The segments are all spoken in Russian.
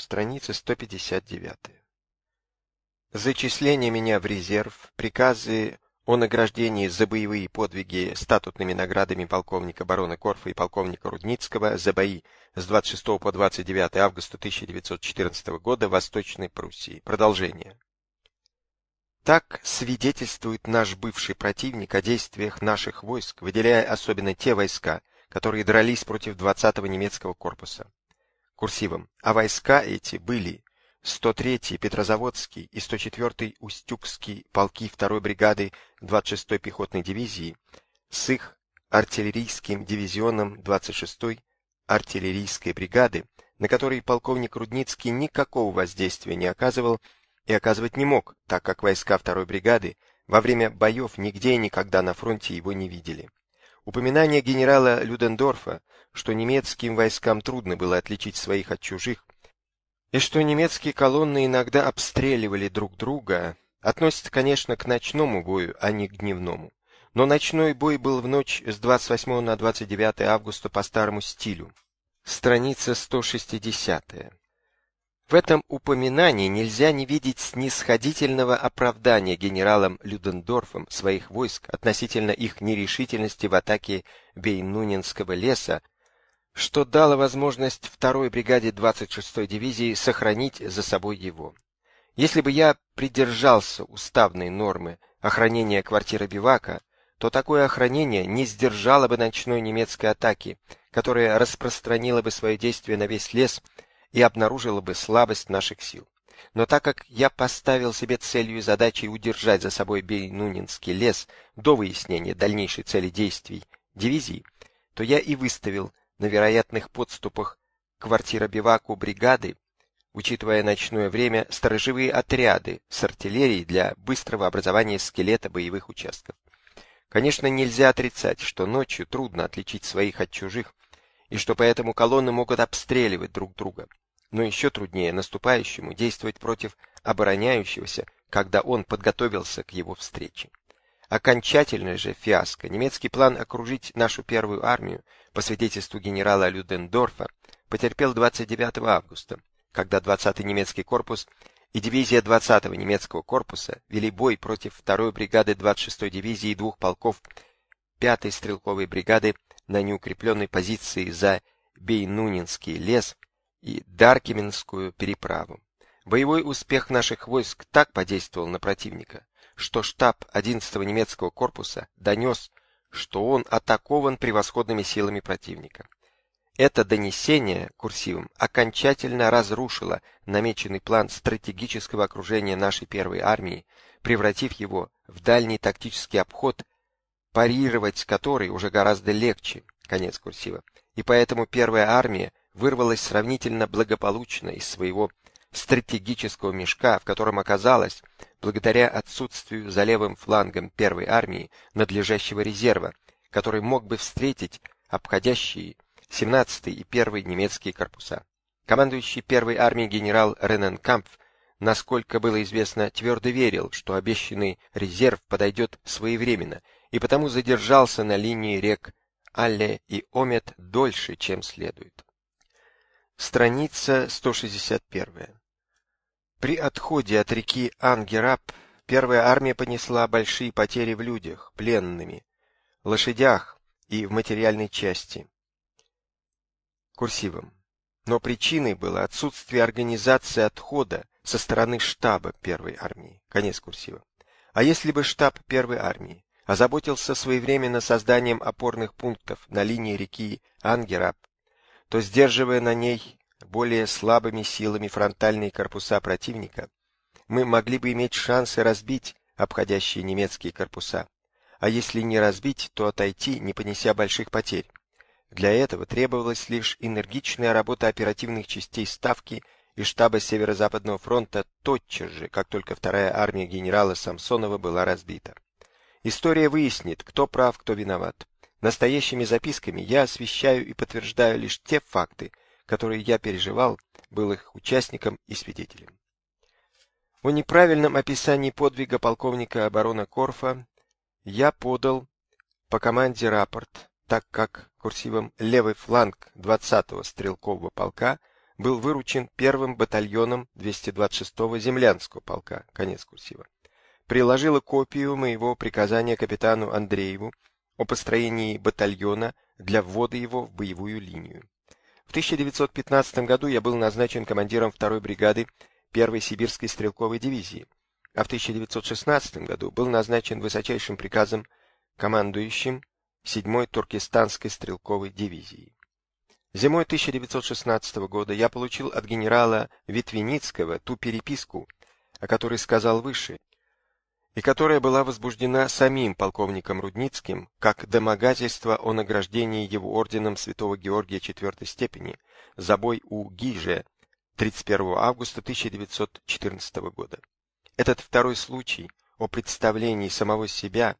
страница 159. Зачисление меня в резерв, приказы о награждении за боевые подвиги статутными наградами полковника барона Корфа и полковника Рудницкого за бои с 26 по 29 августа 1914 года в Восточной Пруссии. Продолжение. Так свидетельствует наш бывший противник о действиях наших войск, выделяя особенно те войска, которые дрались против 20-го немецкого корпуса. Курсивом. А войска эти были 103-й Петрозаводский и 104-й Устюгский полки 2-й бригады 26-й пехотной дивизии с их артиллерийским дивизионом 26-й артиллерийской бригады, на которой полковник Рудницкий никакого воздействия не оказывал и оказывать не мог, так как войска 2-й бригады во время боев нигде и никогда на фронте его не видели. Упоминание генерала Людендорфа, что немецким войскам трудно было отличить своих от чужих, и что немецкие колонны иногда обстреливали друг друга, относится, конечно, к ночному бою, а не к дневному. Но ночной бой был в ночь с 28 на 29 августа по старому стилю. Страница 160. В этом упоминании нельзя не видеть снисходительного оправдания генералом Людендорфом своих войск относительно их нерешительности в атаке Бейнунинского леса, что дало возможность второй бригаде 26-й дивизии сохранить за собой его. Если бы я придержался уставной нормы охранения квартиры бивака, то такое охранение не сдержало бы ночной немецкой атаки, которая распространила бы свое действие на весь лес и обнаружила бы слабость наших сил. Но так как я поставил себе целью и задачей удержать за собой Бейнунинский лес до выяснения дальнейшей цели действий дивизии, то я и выставил на вероятных подступах квартира-биваку бригады, учитывая ночное время, сторожевые отряды с артиллерией для быстрого образования скелета боевых участков. Конечно, нельзя отрицать, что ночью трудно отличить своих от чужих, и что поэтому колонны могут обстреливать друг друга. Но еще труднее наступающему действовать против обороняющегося, когда он подготовился к его встрече. Окончательная же фиаско, немецкий план окружить нашу первую армию, по свидетельству генерала Людендорфа, потерпел 29 августа, когда 20-й немецкий корпус и дивизия 20-го немецкого корпуса вели бой против 2-й бригады 26-й дивизии и двух полков 5-й стрелковой бригады на неукрепленной позиции за Бейнунинский лес и Даркименскую переправу. Боевой успех наших войск так подействовал на противника, что штаб 11-го немецкого корпуса донес, что он атакован превосходными силами противника. Это донесение курсивом окончательно разрушило намеченный план стратегического окружения нашей первой армии, превратив его в дальний тактический обход, парировать который уже гораздо легче. Конец курсива. И поэтому первая армия вырвалась сравнительно благополучно из своего стратегического мешка, в котором оказалась благодаря отсутствию за левым флангом первой армии надлежащего резерва, который мог бы встретить обходящие 17-й и 1-й немецкие корпуса. Командующий первой армией генерал Рененкампф, насколько было известно, твердо верил, что обещанный резерв подойдет своевременно, и потому задержался на линии рек Алле и Омет дольше, чем следует. Страница 161. При отходе от реки Ангераб первая армия понесла большие потери в людях, пленными, лошадях и в материальной части. Курсивом. Но причиной было отсутствие организации отхода со стороны штаба первой армии. Конец курсива. А если бы штаб первой армии озаботился своевременно созданием опорных пунктов на линии реки Ангераб, то, сдерживая на ней более слабыми силами фронтальные корпуса противника, мы могли бы иметь шансы разбить обходящие немецкие корпуса, а если не разбить, то отойти, не понеся больших потерь. Для этого требовалась лишь энергичная работа оперативных частей Ставки и штаба Северо-Западного фронта тотчас же, как только вторая армия генерала Самсонова была разбита. История выяснит, кто прав, кто виноват. Настоящими записками я освещаю и подтверждаю лишь те факты, которые я переживал, был их участником и свидетелем. О неправильном описании подвига полковника обороны Корфа я подал по команде рапорт, так как курсивом левый фланг 20-го стрелкового полка был выручен первым батальоном 226-го землянского полка. Конец курсива. Приложила копию моего приказания капитану Андрееву о построении батальона для ввода его в боевую линию. В 1915 году я был назначен командиром второй бригады первой сибирской стрелковой дивизии, а в 1916 году был назначен высочайшим приказом командующим 7-й Туркестанской стрелковой дивизией. Зимой 1916 года я получил от генерала Витвиницкого ту переписку, о которой сказал выше, и которая была возбуждена самим полковником Рудницким как домогательство о награждении его орденом Святого Георгия четвертой степени за бой у Гиже 31 августа 1914 года. Этот второй случай о представлении самого себя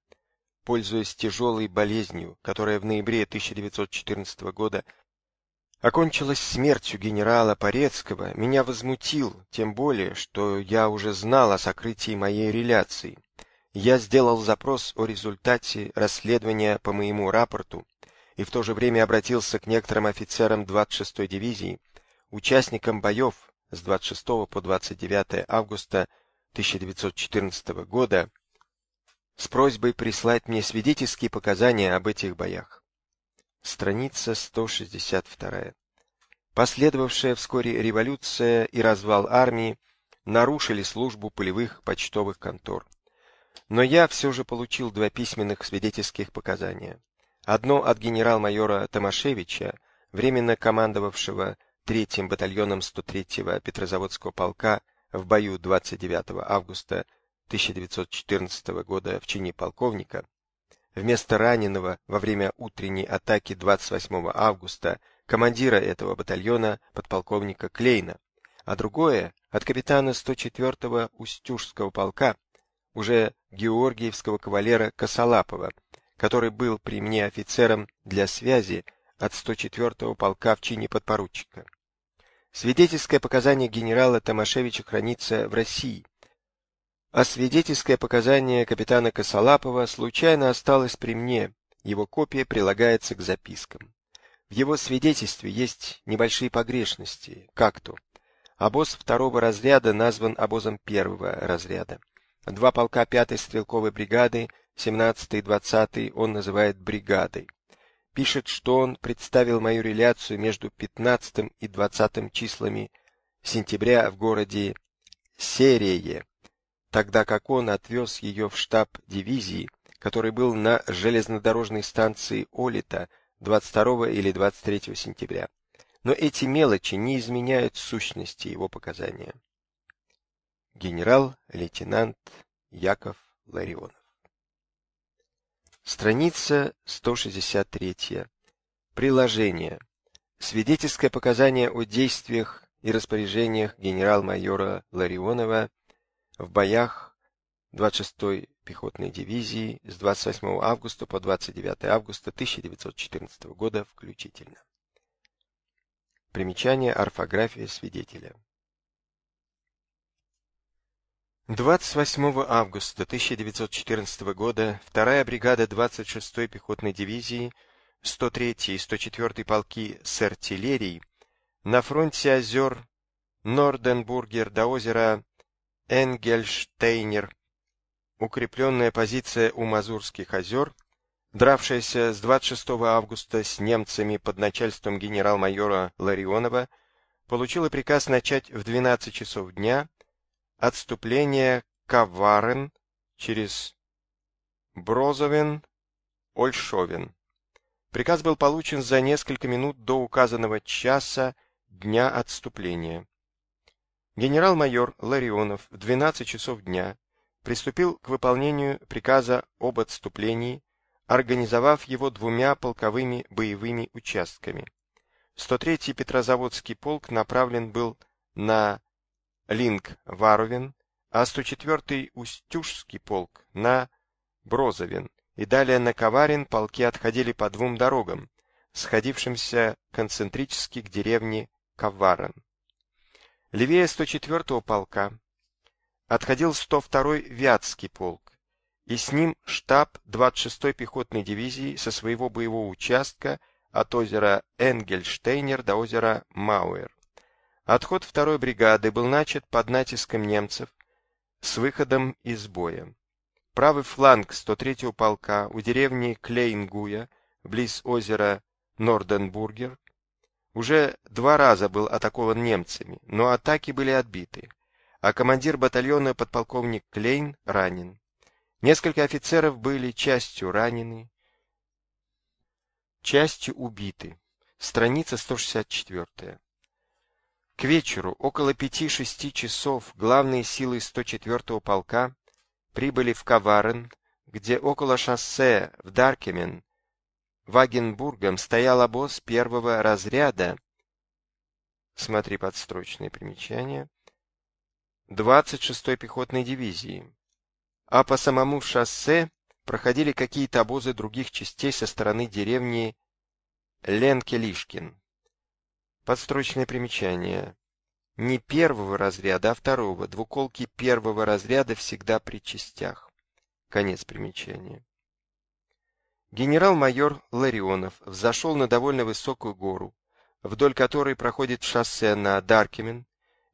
пользуясь тяжелой болезнью, которая в ноябре 1914 года окончилась смертью генерала Порецкого, меня возмутил, тем более, что я уже знал о сокрытии моей реляции. Я сделал запрос о результате расследования по моему рапорту и в то же время обратился к некоторым офицерам 26-й дивизии, участникам боев с 26 по 29 августа 1914 года с просьбой прислать мне свидетельские показания об этих боях. Страница 162. Последовавшая вскоре революция и развал армии нарушили службу полевых почтовых контор. Но я все же получил два письменных свидетельских показания. Одно от генерал-майора Томашевича, временно командовавшего третьим батальоном 103-го Петрозаводского полка в бою 29 августа 1914 года в чине полковника, вместо раненого во время утренней атаки 28 августа командира этого батальона подполковника Клейна, а другое от капитана 104-го Устюжского полка, уже георгиевского кавалера Косолапова, который был при мне офицером для связи от 104-го полка в чине подпоручика. Свидетельское показание генерала Томашевича хранится в России, а свидетельское показание капитана Косолапова случайно осталось при мне, его копия прилагается к запискам. В его свидетельстве есть небольшие погрешности, как то. Обоз второго разряда назван обозом первого разряда. Два полка пятой стрелковой бригады, 17 и 20 он называет бригадой. Пишет, что он представил мою реляцию между 15 и 20 числами сентября в городе Серее, тогда как он отвез ее в штаб дивизии, который был на железнодорожной станции Олита 22 или 23 сентября. Но эти мелочи не изменяют сущности его показания. Генерал-лейтенант Яков Ларионов Страница 163. Приложение. Свидетельское показание о действиях и распоряжениях генерал-майора Ларионова в боях 26-й пехотной дивизии с 28 августа по 29 августа 1914 года включительно. Примечание орфография свидетеля. 28 августа 1914 года вторая бригада 26-й пехотной дивизии 103-й и 104-й полки с артиллерией на фронте озер Норденбургер до озера Энгельштейнер, укрепленная позиция у Мазурских озер, дравшаяся с 26 августа с немцами под начальством генерал-майора Ларионова, получила приказ начать в 12 часов дня отступление Каварен через Брозовен, Ольшовен. Приказ был получен за несколько минут до указанного часа дня отступления. Генерал-майор Ларионов в 12 часов дня приступил к выполнению приказа об отступлении, организовав его двумя полковыми боевыми участками. 103-й Петрозаводский полк направлен был на Линк-Варовин, а 104-й Устюжский полк на Брозовин, и далее на Коварин полки отходили по двум дорогам, сходившимся концентрически к деревне Коварен. Левее 104-го полка отходил 102-й Вятский полк, и с ним штаб 26-й пехотной дивизии со своего боевого участка от озера Энгельштейнер до озера Мауэр. Отход второй бригады был начат под натиском немцев с выходом из боя. Правый фланг 103-го полка у деревни Клейнгуя, близ озера Норденбургер, уже два раза был атакован немцами, но атаки были отбиты, а командир батальона подполковник Клейн ранен. Несколько офицеров были частью ранены, частью убиты. Страница 164. К вечеру, около пяти-шести часов, главные силы 104-го полка прибыли в Каварен, где около шоссе в Даркемен, Вагенбургом стоял обоз первого разряда, смотри подстрочные примечания, 26-й пехотной дивизии, а по самому шоссе проходили какие-то обозы других частей со стороны деревни Ленкелишкин. Подстрочное примечание. Не первого разряда, а второго. Двуколки первого разряда всегда при частях. Конец примечания. Генерал-майор Ларионов взошел на довольно высокую гору, вдоль которой проходит шоссе на Даркемен,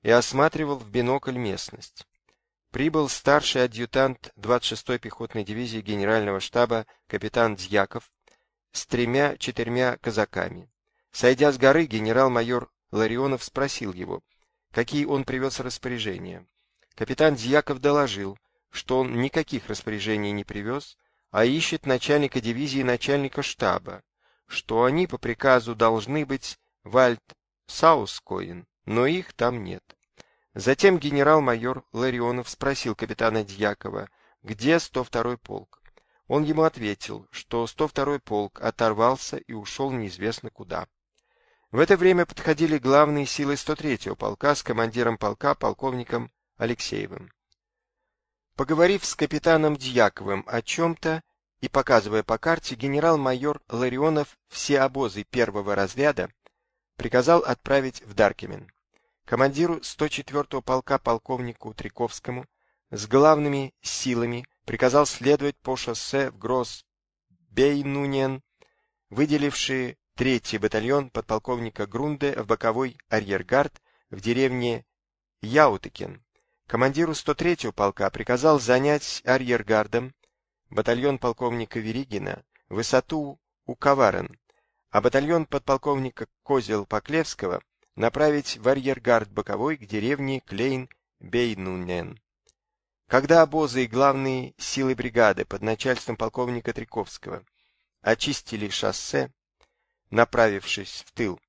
и осматривал в бинокль местность. Прибыл старший адъютант 26-й пехотной дивизии генерального штаба капитан Дьяков с тремя-четырьмя казаками. Сойдя с горы, генерал-майор Ларионов спросил его, какие он привез распоряжения. Капитан Дьяков доложил, что он никаких распоряжений не привез, а ищет начальника дивизии и начальника штаба, что они по приказу должны быть Вальд Саускоин, но их там нет. Затем генерал-майор Ларионов спросил капитана Дьякова, где 102-й полк. Он ему ответил, что 102-й полк оторвался и ушел неизвестно куда. В это время подходили главные силы 103-го полка с командиром полка полковником Алексеевым. Поговорив с капитаном Дьяковым о чем-то и показывая по карте, генерал-майор Ларионов все обозы первого разряда приказал отправить в Даркемен. Командиру 104-го полка полковнику Триковскому с главными силами приказал следовать по шоссе в Гросс-Бейнунен, выделившие Третий батальон подполковника Грунде в боковой арьергард в деревне Яутыкен. Командиру 103-го полка приказал занять арьергардом батальон полковника Веригина высоту у Коварен, а батальон подполковника Козел-Поклевского направить в арьергард боковой к деревне Клейн-Бейнунен. Когда обозы и главные силы бригады под начальством полковника Триковского очистили шоссе, направившись в тыл,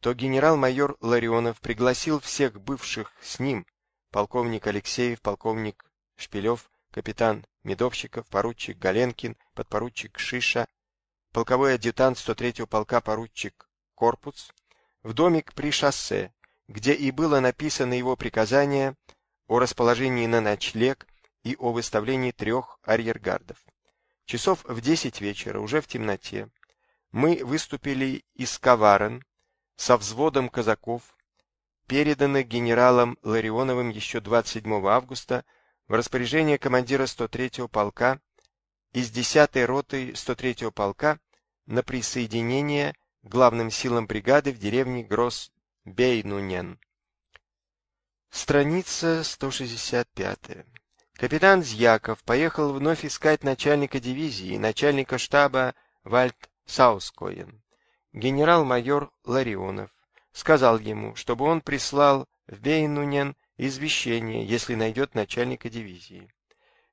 то генерал-майор Ларионов пригласил всех бывших с ним, полковник Алексеев, полковник Шпилев, капитан Медовщиков, поручик Галенкин, подпоручик Шиша, полковой адъютант 103-го полка поручик Корпус, в домик при шоссе, где и было написано его приказание о расположении на ночлег и о выставлении трех арьергардов. Часов в десять вечера, уже в темноте, мы выступили из Коварен со взводом казаков, переданных генералом Ларионовым еще 27 августа в распоряжение командира 103-го полка из 10-й роты 103-го полка на присоединение главным силам бригады в деревне Гросс-Бейнунен. Страница 165. Капитан Зьяков поехал вновь искать начальника дивизии начальника штаба Вальд Саускоен, генерал-майор Ларионов, сказал ему, чтобы он прислал в Бейнунен извещение, если найдет начальника дивизии.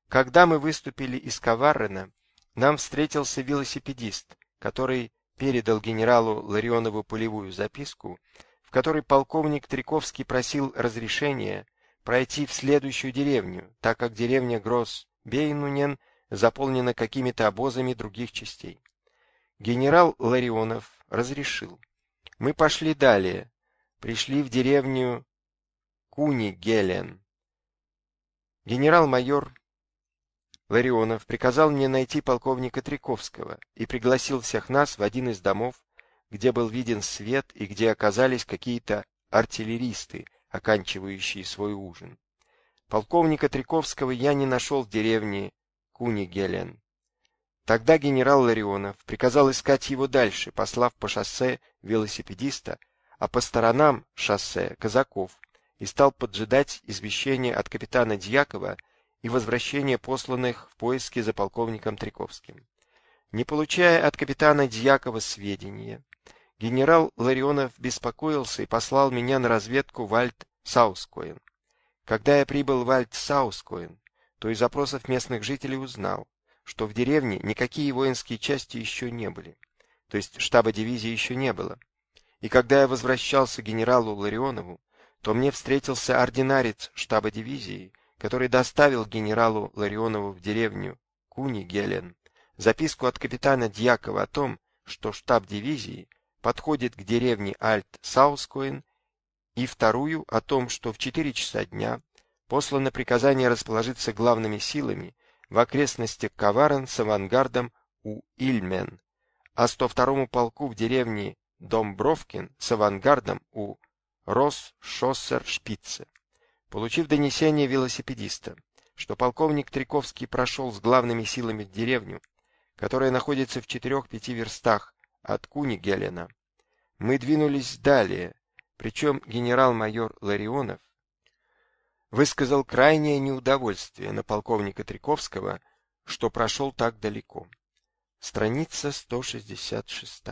Когда мы выступили из Каваррена, нам встретился велосипедист, который передал генералу Ларионову полевую записку, в которой полковник Триковский просил разрешения пройти в следующую деревню, так как деревня Гросс-Бейнунен заполнена какими-то обозами других частей. Генерал Ларионов разрешил. Мы пошли далее, пришли в деревню Куни-Гелен. Генерал-майор Ларионов приказал мне найти полковника Триковского и пригласил всех нас в один из домов, где был виден свет и где оказались какие-то артиллеристы, оканчивающие свой ужин. Полковника Триковского я не нашел в деревне Куни-Гелен. Тогда генерал Ларионов приказал искать его дальше, послав по шоссе велосипедиста, а по сторонам шоссе казаков и стал поджидать извещения от капитана Дьякова и возвращения посланных в поиски за полковником Триковским. Не получая от капитана Дьякова сведения, генерал Ларионов беспокоился и послал меня на разведку в Альт-Саускоин. Когда я прибыл в Альт-Саускоин, то из запросов местных жителей узнал, что в деревне никакие воинские части еще не были, то есть штаба дивизии еще не было. И когда я возвращался к генералу Ларионову, то мне встретился ординарец штаба дивизии, который доставил генералу Ларионову в деревню Куни-Гелен записку от капитана Дьякова о том, что штаб дивизии подходит к деревне Альт-Саускоин, и вторую о том, что в 4 часа дня послано приказание расположиться главными силами в окрестностях Каварен с авангардом у Ильмен, а 102-му полку в деревне Домбровкин с авангардом у Рос-Шоссер-Шпице. Получив донесение велосипедиста, что полковник Триковский прошел с главными силами в деревню, которая находится в 4-5 верстах от Куни-Гелена, мы двинулись далее, причем генерал-майор Ларионов высказал крайнее неудовольствие на полковника Триковского, что прошел так далеко. Страница 166.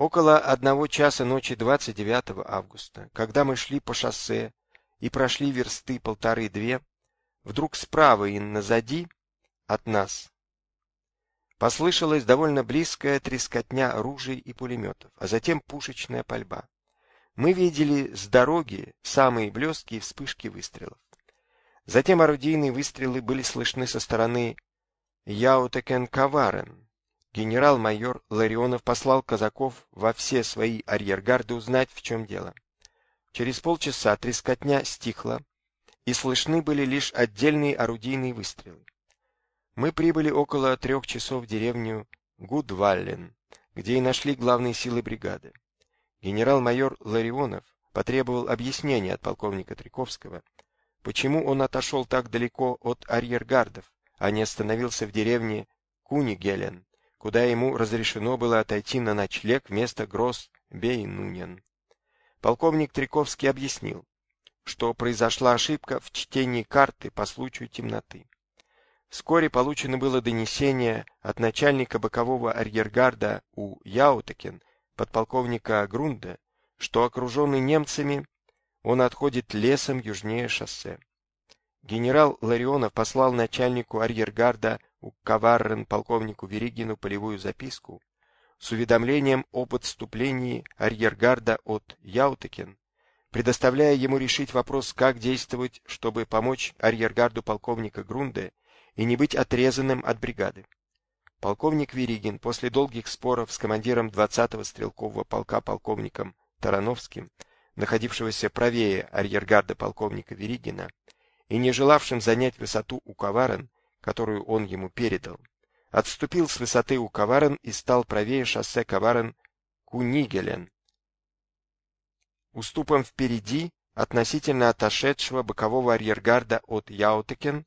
Около одного часа ночи 29 августа, когда мы шли по шоссе и прошли версты полторы-две, вдруг справа и назади от нас послышалась довольно близкая трескотня ружей и пулеметов, а затем пушечная пальба. Мы видели с дороги самые блесткие вспышки выстрелов. Затем орудийные выстрелы были слышны со стороны Яутекен-Каварен. Генерал-майор Ларионов послал казаков во все свои арьергарды узнать, в чем дело. Через полчаса трескотня стихла, и слышны были лишь отдельные орудийные выстрелы. Мы прибыли около трех часов в деревню Гудваллен, где и нашли главные силы бригады. Генерал-майор Ларионов потребовал объяснения от полковника Триковского, почему он отошел так далеко от арьергардов, а не остановился в деревне Кунигелен, куда ему разрешено было отойти на ночлег вместо Гросс Бейнунен. Полковник Триковский объяснил, что произошла ошибка в чтении карты по случаю темноты. Вскоре получено было донесение от начальника бокового арьергарда у Яутакен подполковника Грунда, что окруженный немцами, он отходит лесом южнее шоссе. Генерал Ларионов послал начальнику арьергарда у Каваррен полковнику Веригину полевую записку с уведомлением об отступлении арьергарда от Яутакен, предоставляя ему решить вопрос, как действовать, чтобы помочь арьергарду полковника Грунде и не быть отрезанным от бригады. Полковник Веригин после долгих споров с командиром 20-го стрелкового полка полковником Тарановским, находившегося правее арьергарда полковника Веригина, и не желавшим занять высоту у Коварен, которую он ему передал, отступил с высоты у Коварен и стал правее шоссе Коварен Кунигелен, уступом впереди относительно отошедшего бокового арьергарда от Яутекен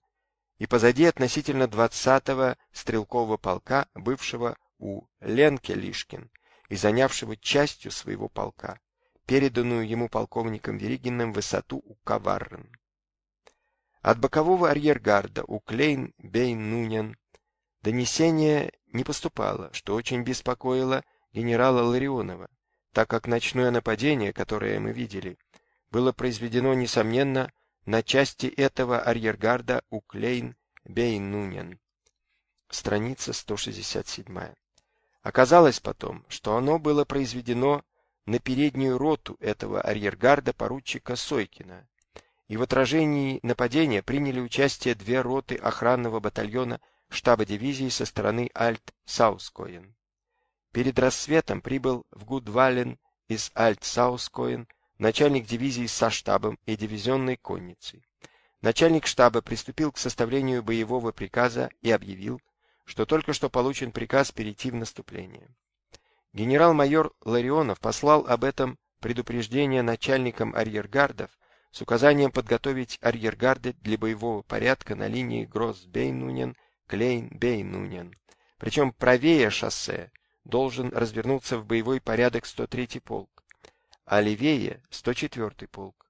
и позади относительно 20-го стрелкового полка, бывшего у Ленке-Лишкин и занявшего частью своего полка, переданную ему полковником Веригиным высоту у Каваррен. От бокового арьергарда у Клейн-Бейн-Нунен донесение не поступало, что очень беспокоило генерала Ларионова, так как ночное нападение, которое мы видели, было произведено, несомненно, на части этого арьергарда у Клейн Бейнунен. Страница 167. Оказалось потом, что оно было произведено на переднюю роту этого арьергарда поручика Сойкина, и в отражении нападения приняли участие две роты охранного батальона штаба дивизии со стороны Альт-Саускоен. Перед рассветом прибыл в Гудвален из Альт-Саускоен начальник дивизии со штабом и дивизионной конницей. Начальник штаба приступил к составлению боевого приказа и объявил, что только что получен приказ перейти в наступление. Генерал-майор Ларионов послал об этом предупреждение начальникам арьергардов с указанием подготовить арьергарды для боевого порядка на линии Гросс-Бейнунен, Клейн-Бейнунен. Причем правее шоссе должен развернуться в боевой порядок 103-й полк, а левее 104-й полк.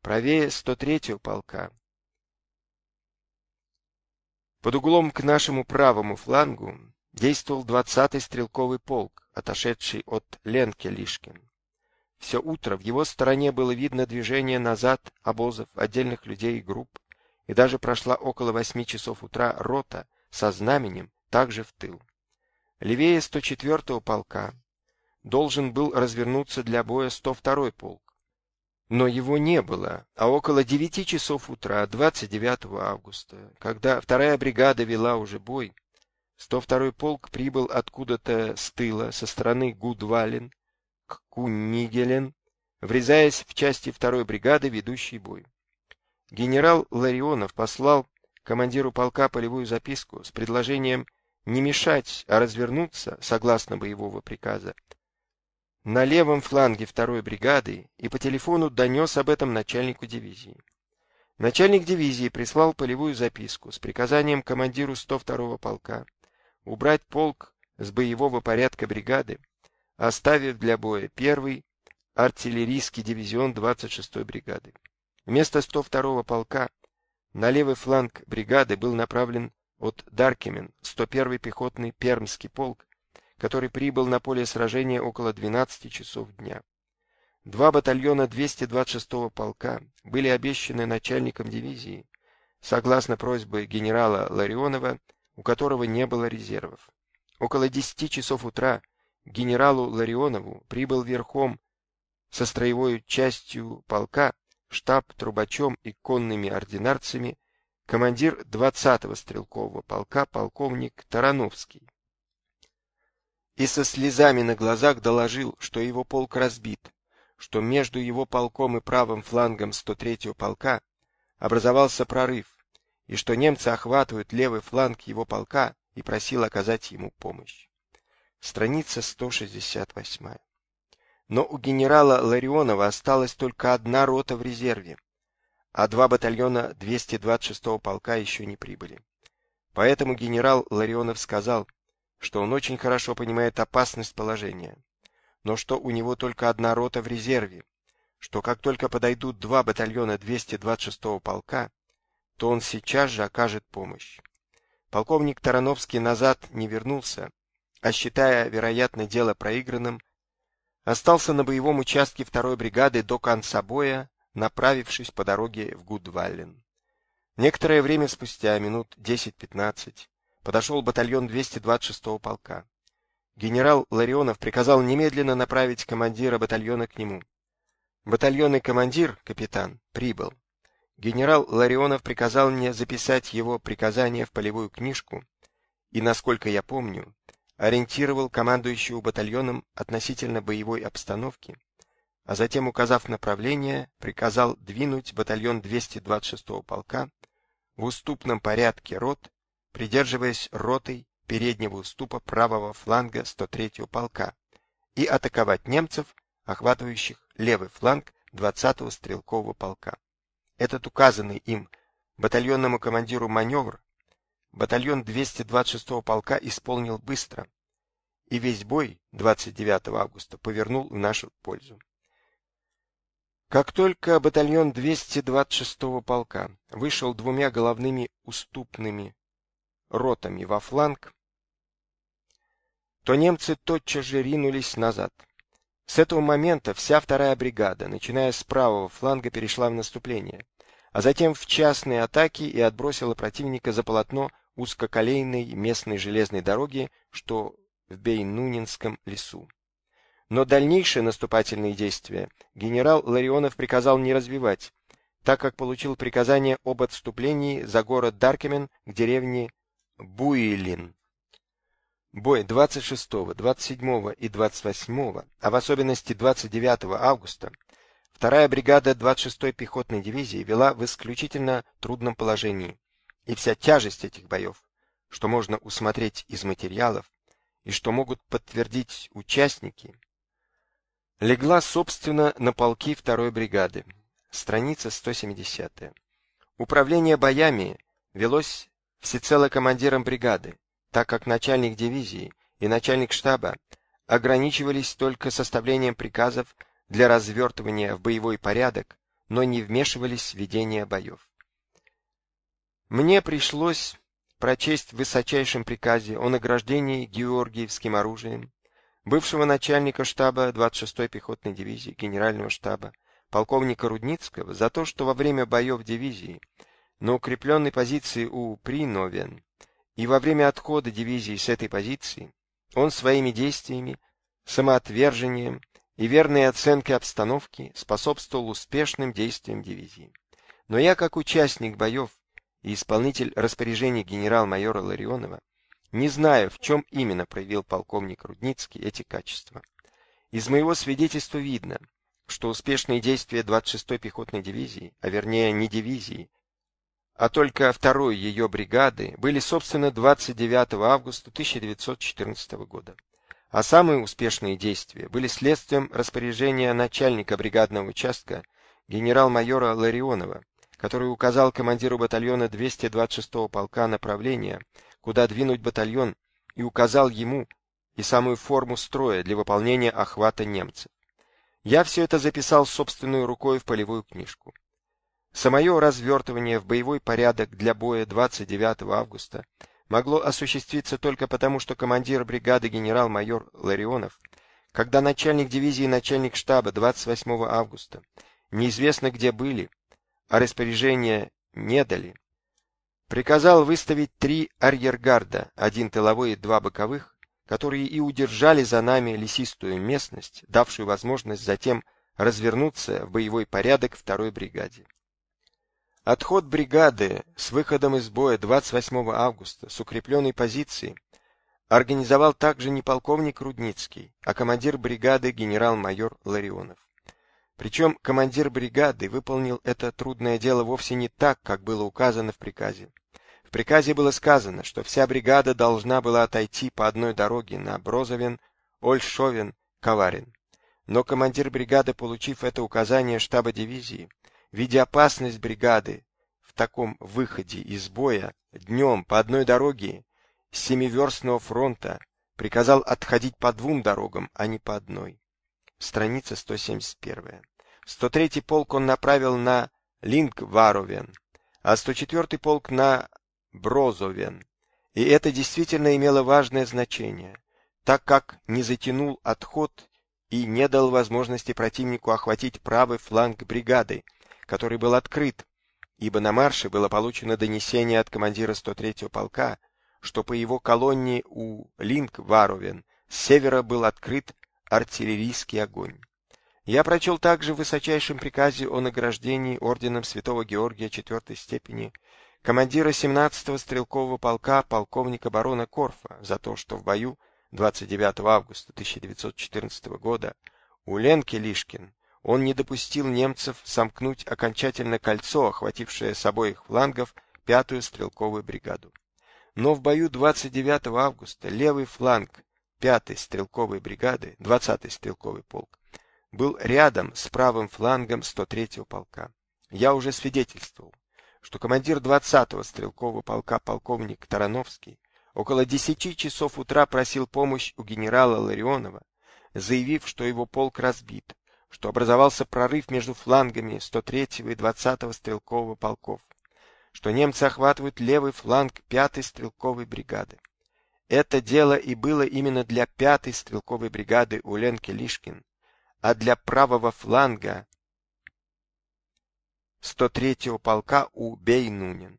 Правее 103-го полка. Под углом к нашему правому флангу действовал 20-й стрелковый полк, отошедший от Ленке-Лишкин. Все утро в его стороне было видно движение назад обозов, отдельных людей и групп, и даже прошла около восьми часов утра рота со знаменем также в тыл. Левее 104-го полка должен был развернуться для боя 102-й полк. Но его не было, а около 9 часов утра 29 августа, когда вторая бригада вела уже бой, 102-й полк прибыл откуда-то с тыла, со стороны Гудвален, Куннигелен, врезаясь в части второй бригады, ведущей бой. Генерал Ларионов послал командиру полка полевую записку с предложением не мешать, а развернуться, согласно боевого приказа, на левом фланге второй бригады и по телефону донес об этом начальнику дивизии. Начальник дивизии прислал полевую записку с приказанием командиру 102-го полка убрать полк с боевого порядка бригады, оставив для боя первый артиллерийский дивизион 26-й бригады. Вместо 102-го полка на левый фланг бригады был направлен от Даркемен 101-й пехотный Пермский полк, который прибыл на поле сражения около 12 часов дня. Два батальона 226-го полка были обещаны начальником дивизии, согласно просьбе генерала Ларионова у которого не было резервов. Около десяти часов утра генералу Ларионову прибыл верхом со строевой частью полка, штаб трубачом и конными ординарцами командир 20-го стрелкового полка полковник Тарановский. И со слезами на глазах доложил, что его полк разбит, что между его полком и правым флангом 103-го полка образовался прорыв, и что немцы охватывают левый фланг его полка и просил оказать ему помощь. Страница 168. Но у генерала Ларионова осталась только одна рота в резерве, а два батальона 226-го полка еще не прибыли. Поэтому генерал Ларионов сказал, что он очень хорошо понимает опасность положения, но что у него только одна рота в резерве, что как только подойдут два батальона 226-го полка, то он сейчас же окажет помощь. Полковник Тарановский назад не вернулся, а считая, вероятно, дело проигранным, остался на боевом участке второй бригады до конца боя, направившись по дороге в Гудваллен. Некоторое время спустя, минут 10-15, подошел батальон 226-го полка. Генерал Ларионов приказал немедленно направить командира батальона к нему. Батальонный командир, капитан, прибыл. Генерал Ларионов приказал мне записать его приказание в полевую книжку и, насколько я помню, ориентировал командующего батальоном относительно боевой обстановки, а затем, указав направление, приказал двинуть батальон 226-го полка в уступном порядке рот, придерживаясь ротой переднего уступа правого фланга 103-го полка и атаковать немцев, охватывающих левый фланг 20-го стрелкового полка. Этот указанный им батальонному командиру маневр батальон 226-го полка исполнил быстро, и весь бой 29 августа повернул в нашу пользу. Как только батальон 226-го полка вышел двумя головными уступными ротами во фланг, то немцы тотчас же ринулись назад. С этого момента вся вторая бригада, начиная с правого фланга, перешла в наступление, а затем в частные атаки и отбросила противника за полотно узкоколейной местной железной дороги, что в Бейнунинском лесу. Но дальнейшие наступательные действия генерал Ларионов приказал не развивать, так как получил приказание об отступлении за город Даркемен к деревне Буилин. Бой 26, 27 и 28, а в особенности 29 августа, вторая бригада 26-й пехотной дивизии вела в исключительно трудном положении, и вся тяжесть этих боев, что можно усмотреть из материалов и что могут подтвердить участники, легла, собственно, на полки второй бригады. Страница 170. Управление боями велось всецело командиром бригады, так как начальник дивизии и начальник штаба ограничивались только составлением приказов для развертывания в боевой порядок, но не вмешивались в ведение боев. Мне пришлось прочесть в высочайшем приказе о награждении Георгиевским оружием бывшего начальника штаба 26-й пехотной дивизии генерального штаба полковника Рудницкого за то, что во время боев дивизии на укрепленной позиции у Приновен и во время отхода дивизии с этой позиции он своими действиями, самоотвержением и верной оценкой обстановки способствовал успешным действиям дивизии. Но я, как участник боев и исполнитель распоряжений генерал-майора Ларионова, не знаю, в чем именно проявил полковник Рудницкий эти качества. Из моего свидетельства видно, что успешные действия 26-й пехотной дивизии, а вернее не дивизии, а только второй ее бригады, были, собственно, 29 августа 1914 года. А самые успешные действия были следствием распоряжения начальника бригадного участка генерал-майора Ларионова, который указал командиру батальона 226-го полка направление, куда двинуть батальон, и указал ему и самую форму строя для выполнения охвата немцев. Я все это записал собственной рукой в полевую книжку. Самое развертывание в боевой порядок для боя 29 августа могло осуществиться только потому, что командир бригады генерал-майор Ларионов, когда начальник дивизии и начальник штаба 28 августа неизвестно где были, а распоряжения не дали, приказал выставить три арьергарда, один тыловой и два боковых, которые и удержали за нами лесистую местность, давшую возможность затем развернуться в боевой порядок второй бригаде. Отход бригады с выходом из боя 28 августа с укрепленной позиции организовал также не полковник Рудницкий, а командир бригады генерал-майор Ларионов. Причем командир бригады выполнил это трудное дело вовсе не так, как было указано в приказе. В приказе было сказано, что вся бригада должна была отойти по одной дороге на Брозовен, Ольшовен, Коварин. Но командир бригады, получив это указание штаба дивизии, видя опасность бригады в таком выходе из боя днем по одной дороге с семиверстного фронта, приказал отходить по двум дорогам, а не по одной страница 171. 103-й полк он направил на Лингваровен, а 104-й полк на Брозовен. И это действительно имело важное значение, так как не затянул отход и не дал возможности противнику охватить правый фланг бригады, который был открыт, ибо на марше было получено донесение от командира 103-го полка, что по его колонне у Лингваровен с севера был открыт артиллерийский огонь. Я прочел также в высочайшем приказе о награждении орденом Святого Георгия четвертой степени командира 17-го стрелкового полка полковника барона Корфа за то, что в бою 29 августа 1914 года у Ленки Лишкин он не допустил немцев сомкнуть окончательно кольцо, охватившее с обоих флангов пятую стрелковую бригаду. Но в бою 29 августа левый фланг 5-й стрелковой бригады, 20-й стрелковый полк, был рядом с правым флангом 103-го полка. Я уже свидетельствовал, что командир 20-го стрелкового полка полковник Тарановский около 10 часов утра просил помощь у генерала Ларионова, заявив, что его полк разбит, что образовался прорыв между флангами 103-го и 20-го стрелкового полков, что немцы охватывают левый фланг 5-й стрелковой бригады. Это дело и было именно для пятой стрелковой бригады у Ленки Лишкин, а для правого фланга 103-го полка у Бейнунин.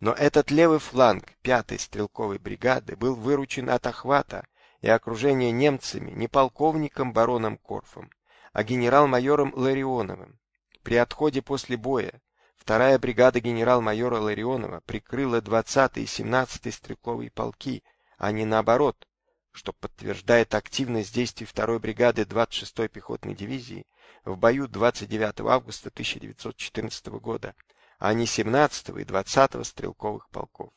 Но этот левый фланг пятой стрелковой бригады был выручен от охвата и окружения немцами не полковником бароном Корфом, а генерал-майором Ларионовым. При отходе после боя вторая бригада генерал-майора Ларионова прикрыла 20-й и 17-й стрелковые полки – а не наоборот, что подтверждает активность действий второй бригады 26-й пехотной дивизии в бою 29 августа 1914 года, а не 17 и 20 стрелковых полков.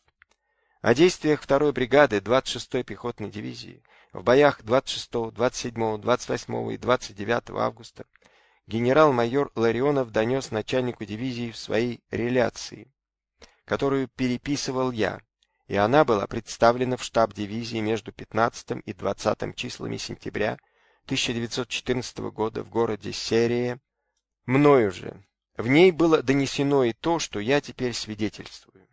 О действиях второй бригады 26-й пехотной дивизии в боях 26, 27, 28 и 29 августа генерал-майор Ларионов донес начальнику дивизии в своей реляции, которую переписывал я, и она была представлена в штаб дивизии между 15 и 20 числами сентября 1914 года в городе Серия, мною же. В ней было донесено и то, что я теперь свидетельствую.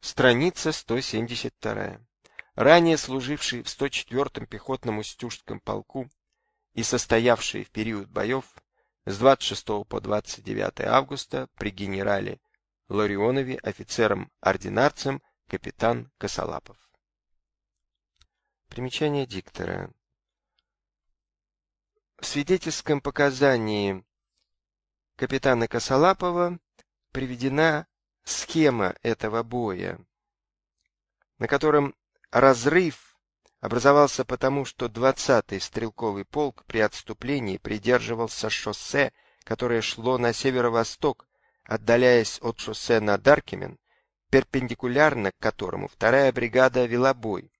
Страница 172. Ранее служивший в 104-м пехотном Устюжском полку и состоявший в период боев с 26 по 29 августа при генерале Ларионове офицером-ординарцем капитан Косолапов. Примечание диктора. В свидетельском показании капитана Косолапова приведена схема этого боя, на котором разрыв образовался потому, что 20-й стрелковый полк при отступлении придерживался шоссе, которое шло на северо-восток, отдаляясь от шоссе на Даркимен, перпендикулярно к которому вторая бригада вела бой.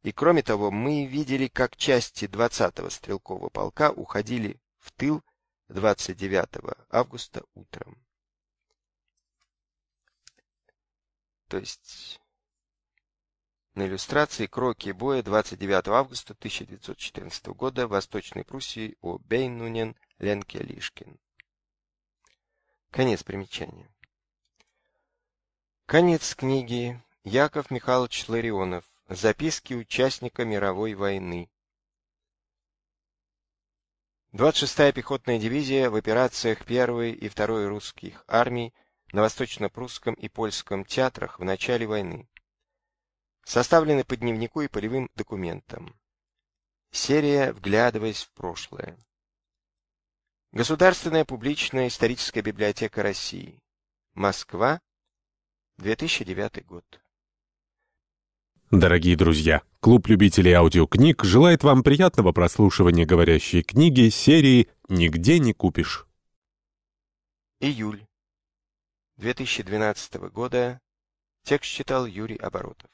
И кроме того, мы видели, как части 20-го стрелкового полка уходили в тыл 29 августа утром. То есть на иллюстрации кроки боя 29 августа 1914 года в Восточной Пруссии о Бейнунен Ленке Лишкин. Конец примечания. Конец книги. Яков Михайлович Ларионов. Записки участника мировой войны. 26-я пехотная дивизия в операциях 1 и 2 русских армий на Восточно-Прусском и Польском театрах в начале войны. Составлены по дневнику и полевым документам. Серия «Вглядываясь в прошлое». Государственная публичная историческая библиотека России. Москва, 2009 год. Дорогие друзья, клуб любителей аудиокниг желает вам приятного прослушивания говорящей книги серии «Нигде не купишь». Июль 2012 года. Текст читал Юрий Оборотов.